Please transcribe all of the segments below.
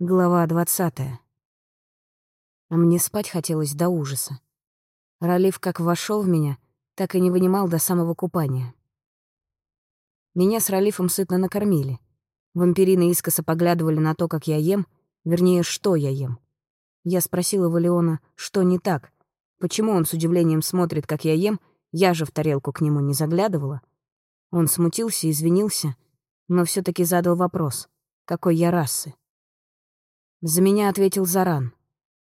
Глава двадцатая. А мне спать хотелось до ужаса. Ралиф как вошел в меня, так и не вынимал до самого купания. Меня с Ралифом сытно накормили. Вампирины искоса поглядывали на то, как я ем, вернее, что я ем. Я спросила Валиона, что не так, почему он с удивлением смотрит, как я ем, я же в тарелку к нему не заглядывала. Он смутился, извинился, но все таки задал вопрос, какой я расы. За меня ответил Заран.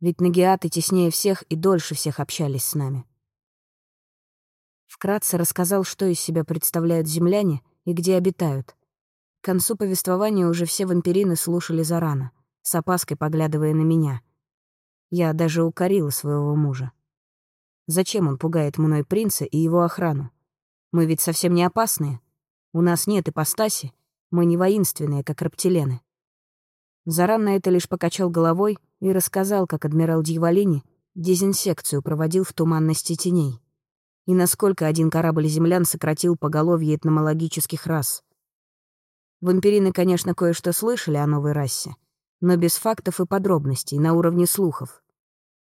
Ведь нагиаты теснее всех и дольше всех общались с нами. Вкратце рассказал, что из себя представляют земляне и где обитают. К концу повествования уже все вампирины слушали Зарана, с опаской поглядывая на меня. Я даже укорила своего мужа. Зачем он пугает мной принца и его охрану? Мы ведь совсем не опасные. У нас нет ипостаси, мы не воинственные, как рептилены. Заран на это лишь покачал головой и рассказал, как адмирал Дьяволини дезинсекцию проводил в туманности теней. И насколько один корабль землян сократил поголовье этномологических рас. Вампирины, конечно, кое-что слышали о новой расе, но без фактов и подробностей, на уровне слухов.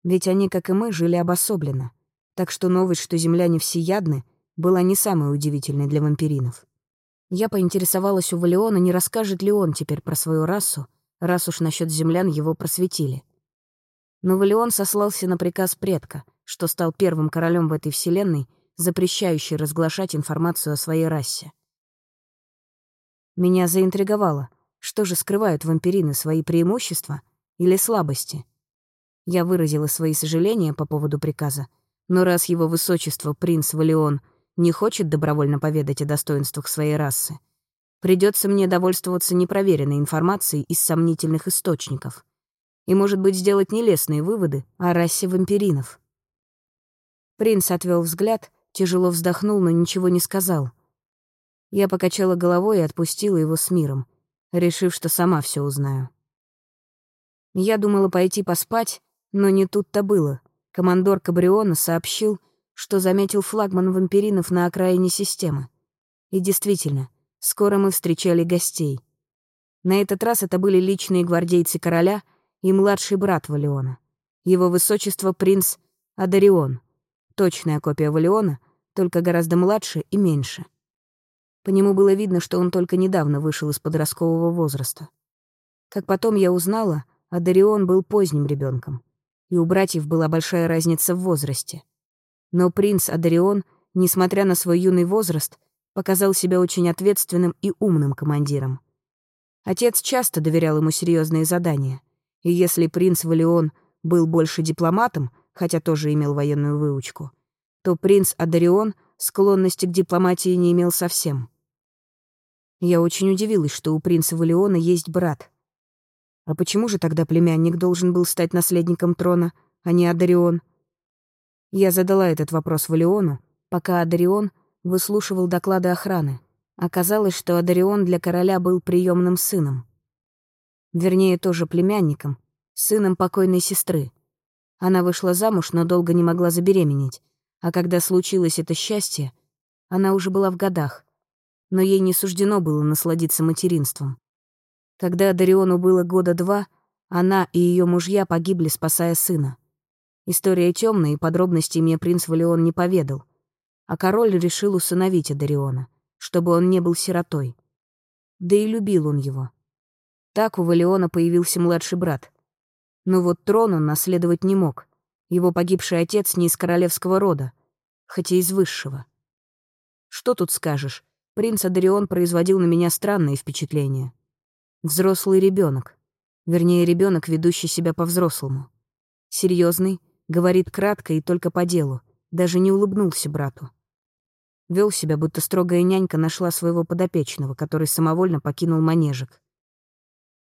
Ведь они, как и мы, жили обособленно, так что новость, что земляне всеядны, была не самой удивительной для вампиринов. Я поинтересовалась у Валиона, не расскажет ли он теперь про свою расу, раз уж насчет землян его просветили. Но Валион сослался на приказ предка, что стал первым королем в этой вселенной, запрещающий разглашать информацию о своей расе. Меня заинтриговало, что же скрывают вампирины, свои преимущества или слабости. Я выразила свои сожаления по поводу приказа, но раз его высочество принц Валион не хочет добровольно поведать о достоинствах своей расы, Придется мне довольствоваться непроверенной информацией из сомнительных источников. И, может быть, сделать нелестные выводы о расе вампиринов. Принц отвел взгляд, тяжело вздохнул, но ничего не сказал. Я покачала головой и отпустила его с миром, решив, что сама все узнаю. Я думала пойти поспать, но не тут-то было. Командор Кабриона сообщил, что заметил флагман вампиринов на окраине системы. И действительно, Скоро мы встречали гостей. На этот раз это были личные гвардейцы короля и младший брат Валиона. Его высочество принц Адарион. Точная копия Валиона, только гораздо младше и меньше. По нему было видно, что он только недавно вышел из подросткового возраста. Как потом я узнала, Адарион был поздним ребенком, и у братьев была большая разница в возрасте. Но принц Адарион, несмотря на свой юный возраст, показал себя очень ответственным и умным командиром. Отец часто доверял ему серьезные задания, и если принц Валион был больше дипломатом, хотя тоже имел военную выучку, то принц Адарион склонности к дипломатии не имел совсем. Я очень удивилась, что у принца Валиона есть брат. А почему же тогда племянник должен был стать наследником трона, а не Адарион? Я задала этот вопрос Валиону, пока Адарион выслушивал доклады охраны. Оказалось, что Адарион для короля был приемным сыном. Вернее, тоже племянником, сыном покойной сестры. Она вышла замуж, но долго не могла забеременеть. А когда случилось это счастье, она уже была в годах. Но ей не суждено было насладиться материнством. Когда Адариону было года два, она и ее мужья погибли, спасая сына. История темная, и подробностей мне принц Валион не поведал а король решил усыновить Адариона, чтобы он не был сиротой. Да и любил он его. Так у Валиона появился младший брат. Но вот трон он наследовать не мог. Его погибший отец не из королевского рода, хотя из высшего. Что тут скажешь? Принц Адарион производил на меня странные впечатления. Взрослый ребенок, Вернее, ребенок, ведущий себя по-взрослому. Серьезный, говорит кратко и только по делу, даже не улыбнулся брату. Вел себя, будто строгая нянька нашла своего подопечного, который самовольно покинул манежик.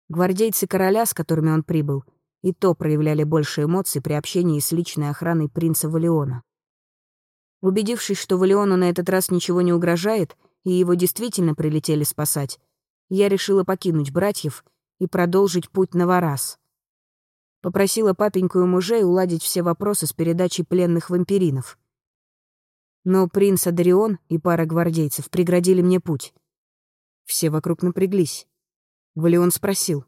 Гвардейцы короля, с которыми он прибыл, и то проявляли больше эмоций при общении с личной охраной принца Валиона. Убедившись, что Валиону на этот раз ничего не угрожает, и его действительно прилетели спасать, я решила покинуть братьев и продолжить путь на Варас. Попросила папеньку и мужей уладить все вопросы с передачей пленных вампиринов — но принц Адарион и пара гвардейцев преградили мне путь. Все вокруг напряглись. Валион спросил.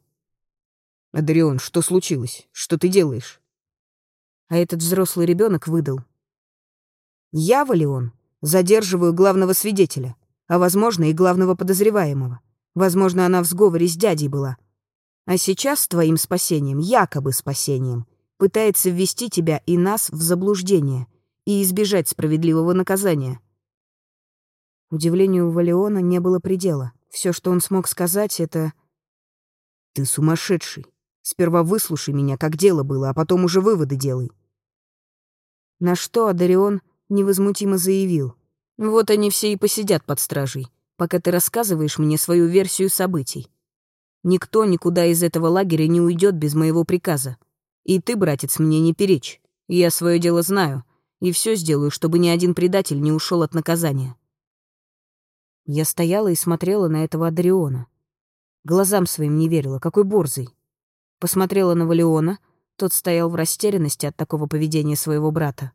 «Адрион, что случилось? Что ты делаешь?» А этот взрослый ребенок выдал. «Я, Валион, задерживаю главного свидетеля, а, возможно, и главного подозреваемого. Возможно, она в сговоре с дядей была. А сейчас твоим спасением, якобы спасением, пытается ввести тебя и нас в заблуждение и избежать справедливого наказания». Удивлению Валиона не было предела. Все, что он смог сказать, это... «Ты сумасшедший. Сперва выслушай меня, как дело было, а потом уже выводы делай». На что Адарион невозмутимо заявил. «Вот они все и посидят под стражей, пока ты рассказываешь мне свою версию событий. Никто никуда из этого лагеря не уйдет без моего приказа. И ты, братец, мне не перечь. Я свое дело знаю, и все сделаю, чтобы ни один предатель не ушел от наказания». Я стояла и смотрела на этого Адриона. Глазам своим не верила, какой борзый. Посмотрела на Валиона, тот стоял в растерянности от такого поведения своего брата.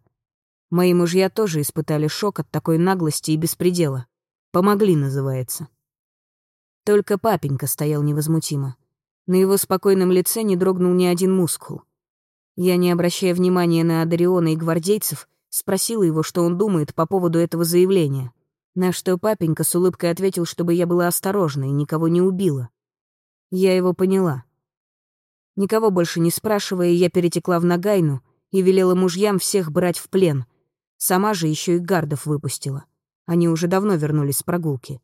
Мои мужья тоже испытали шок от такой наглости и беспредела. Помогли, называется. Только папенька стоял невозмутимо. На его спокойном лице не дрогнул ни один мускул. Я, не обращая внимания на Адариона и гвардейцев, спросила его, что он думает по поводу этого заявления. На что папенька с улыбкой ответил, чтобы я была осторожна и никого не убила. Я его поняла. Никого больше не спрашивая, я перетекла в Нагайну и велела мужьям всех брать в плен. Сама же еще и гардов выпустила. Они уже давно вернулись с прогулки.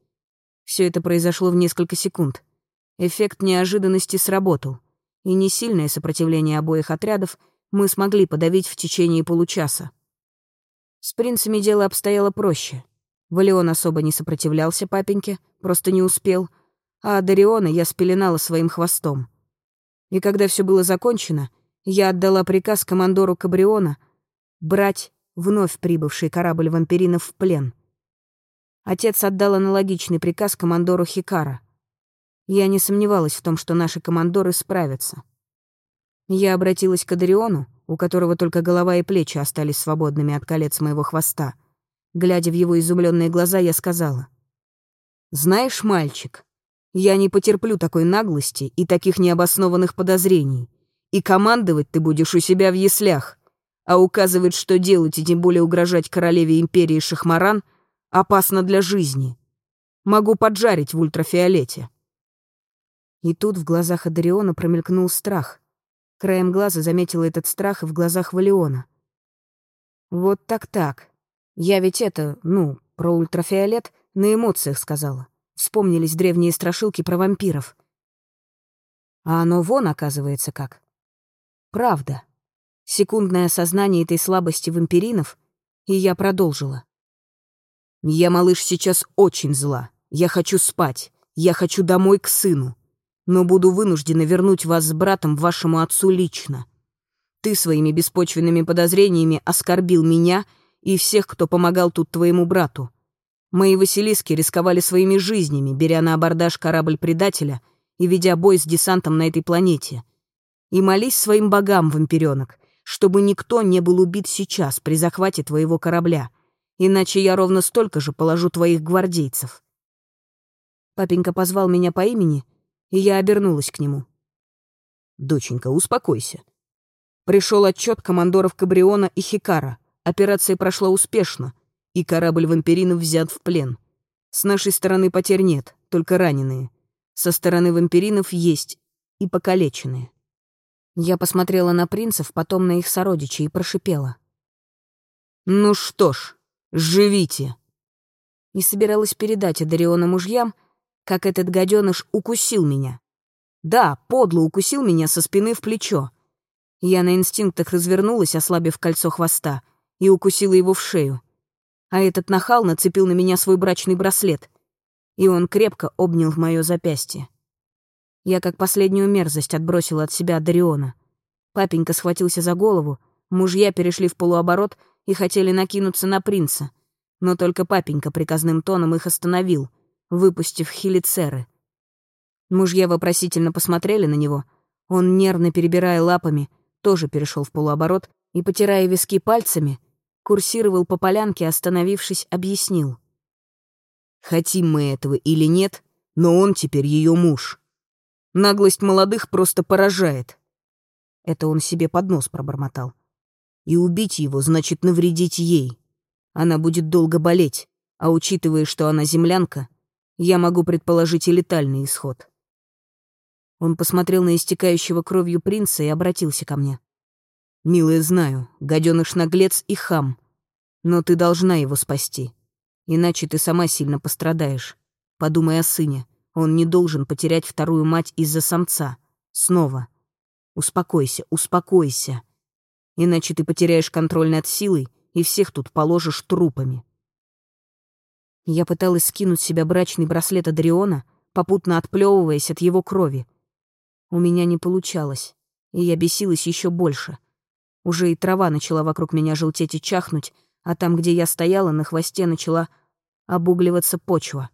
Все это произошло в несколько секунд. Эффект неожиданности сработал, и несильное сопротивление обоих отрядов мы смогли подавить в течение получаса. С принцами дело обстояло проще — Валион особо не сопротивлялся папеньке, просто не успел, а Дариона я спеленала своим хвостом. И когда все было закончено, я отдала приказ командору Кабриона брать вновь прибывший корабль вампиринов в плен. Отец отдал аналогичный приказ командору Хикара. Я не сомневалась в том, что наши командоры справятся. Я обратилась к Адариону, у которого только голова и плечи остались свободными от колец моего хвоста — Глядя в его изумленные глаза, я сказала. «Знаешь, мальчик, я не потерплю такой наглости и таких необоснованных подозрений. И командовать ты будешь у себя в яслях, а указывать, что делать и тем более угрожать королеве империи Шахмаран, опасно для жизни. Могу поджарить в ультрафиолете». И тут в глазах Адариона промелькнул страх. Краем глаза заметила этот страх в глазах Валиона. «Вот так-так. Я ведь это, ну, про ультрафиолет на эмоциях сказала. Вспомнились древние страшилки про вампиров. А оно вон, оказывается, как. Правда. Секундное осознание этой слабости вампиринов, и я продолжила. «Я, малыш, сейчас очень зла. Я хочу спать. Я хочу домой к сыну. Но буду вынуждена вернуть вас с братом вашему отцу лично. Ты своими беспочвенными подозрениями оскорбил меня и всех, кто помогал тут твоему брату. Мои Василиски рисковали своими жизнями, беря на абордаж корабль предателя и ведя бой с десантом на этой планете. И молись своим богам, вампиренок, чтобы никто не был убит сейчас при захвате твоего корабля, иначе я ровно столько же положу твоих гвардейцев. Папенька позвал меня по имени, и я обернулась к нему. «Доченька, успокойся». Пришел отчет командоров Кабриона и Хикара — Операция прошла успешно, и корабль вампиринов взят в плен. С нашей стороны потерь нет, только раненые. Со стороны вампиринов есть и покалеченные. Я посмотрела на принцев, потом на их сородичей и прошипела. «Ну что ж, живите!» И собиралась передать Адариона мужьям, как этот гаденыш укусил меня. Да, подло укусил меня со спины в плечо. Я на инстинктах развернулась, ослабив кольцо хвоста — и укусила его в шею. А этот нахал нацепил на меня свой брачный браслет, и он крепко обнял мое запястье. Я как последнюю мерзость отбросила от себя Дариона. Папенька схватился за голову, мужья перешли в полуоборот и хотели накинуться на принца, но только папенька приказным тоном их остановил, выпустив хилицеры. Мужья вопросительно посмотрели на него. Он, нервно перебирая лапами, тоже перешел в полуоборот и, потирая виски пальцами, курсировал по полянке, остановившись, объяснил. «Хотим мы этого или нет, но он теперь ее муж. Наглость молодых просто поражает. Это он себе под нос пробормотал. И убить его значит навредить ей. Она будет долго болеть, а учитывая, что она землянка, я могу предположить и летальный исход. Он посмотрел на истекающего кровью принца и обратился ко мне. «Милая, знаю, гаденыш наглец и хам, но ты должна его спасти, иначе ты сама сильно пострадаешь. Подумай о сыне, он не должен потерять вторую мать из-за самца. Снова. Успокойся, успокойся. Иначе ты потеряешь контроль над силой и всех тут положишь трупами». Я пыталась скинуть с себя брачный браслет Адриона, попутно отплевываясь от его крови, у меня не получалось, и я бесилась еще больше. Уже и трава начала вокруг меня желтеть и чахнуть, а там, где я стояла, на хвосте начала обугливаться почва.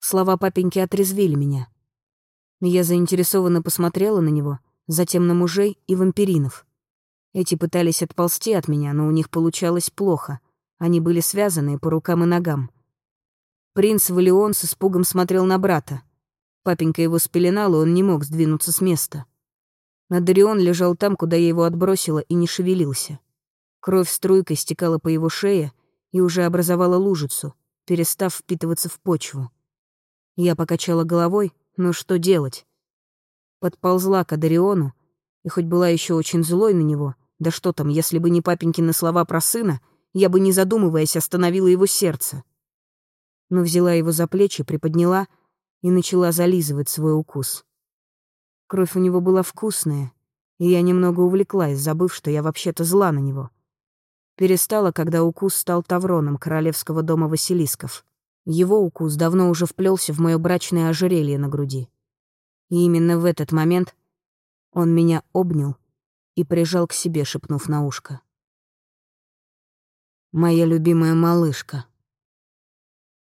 Слова папеньки отрезвили меня. Я заинтересованно посмотрела на него, затем на мужей и вампиринов. Эти пытались отползти от меня, но у них получалось плохо. Они были связаны по рукам и ногам. Принц Валион с испугом смотрел на брата. Папенька его спеленал, и он не мог сдвинуться с места. Надарион лежал там, куда я его отбросила, и не шевелился. Кровь струйкой стекала по его шее и уже образовала лужицу, перестав впитываться в почву. Я покачала головой, но что делать? Подползла к Адариону, и хоть была еще очень злой на него, да что там, если бы не папенькины слова про сына, я бы, не задумываясь, остановила его сердце. Но взяла его за плечи, приподняла и начала зализывать свой укус. Кровь у него была вкусная, и я немного увлеклась, забыв, что я вообще-то зла на него. Перестала, когда укус стал тавроном королевского дома Василисков. Его укус давно уже вплелся в мое брачное ожерелье на груди. И именно в этот момент он меня обнял и прижал к себе, шепнув на ушко. «Моя любимая малышка».